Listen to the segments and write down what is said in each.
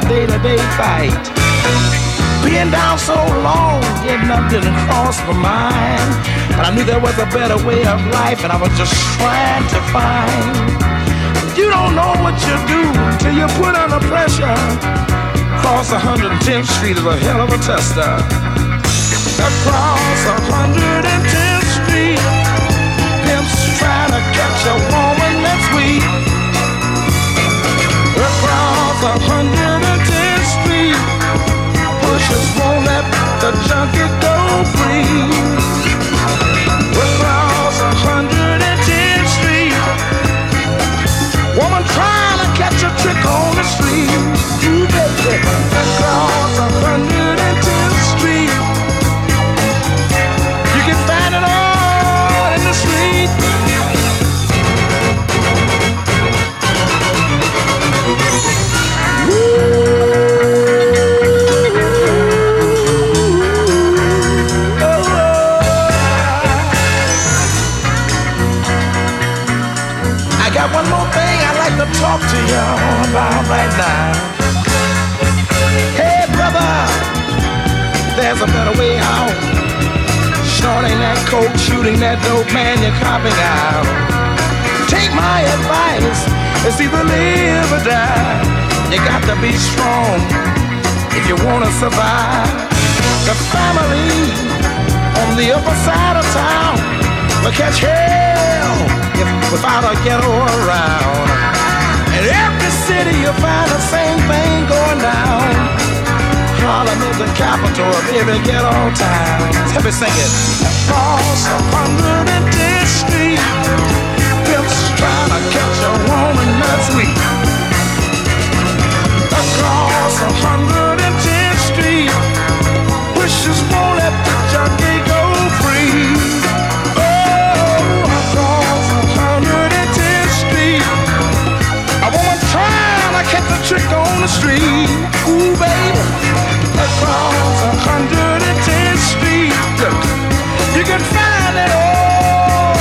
ghetto was a day-to-day fight. Being down so long, getting up didn't cross my mind. But I knew there was a better way of life, and I was just trying to find. You don't know what you do till you put under pressure. Across 110th Street is a hell of a tester. Across 110th Street, pimps trying to catch a woman that's weak. Across 110th trying to catch a trick on the street. Ooh, baby, across catch hell if without a ghetto around. In every city you'll find the same thing going down. Harlem is the capital of every ghetto town. Help me sing it. Across 110th Street, pimps trying to catch a woman that's weak. Across 110th trick on the street. Ooh, baby, across 110th Street, you can find it all.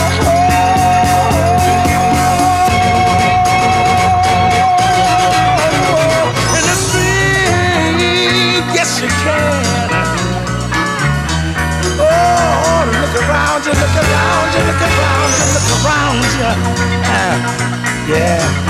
In the street, yes you can. Oh, look around you, look around you, look around you, look around you. Ah, yeah.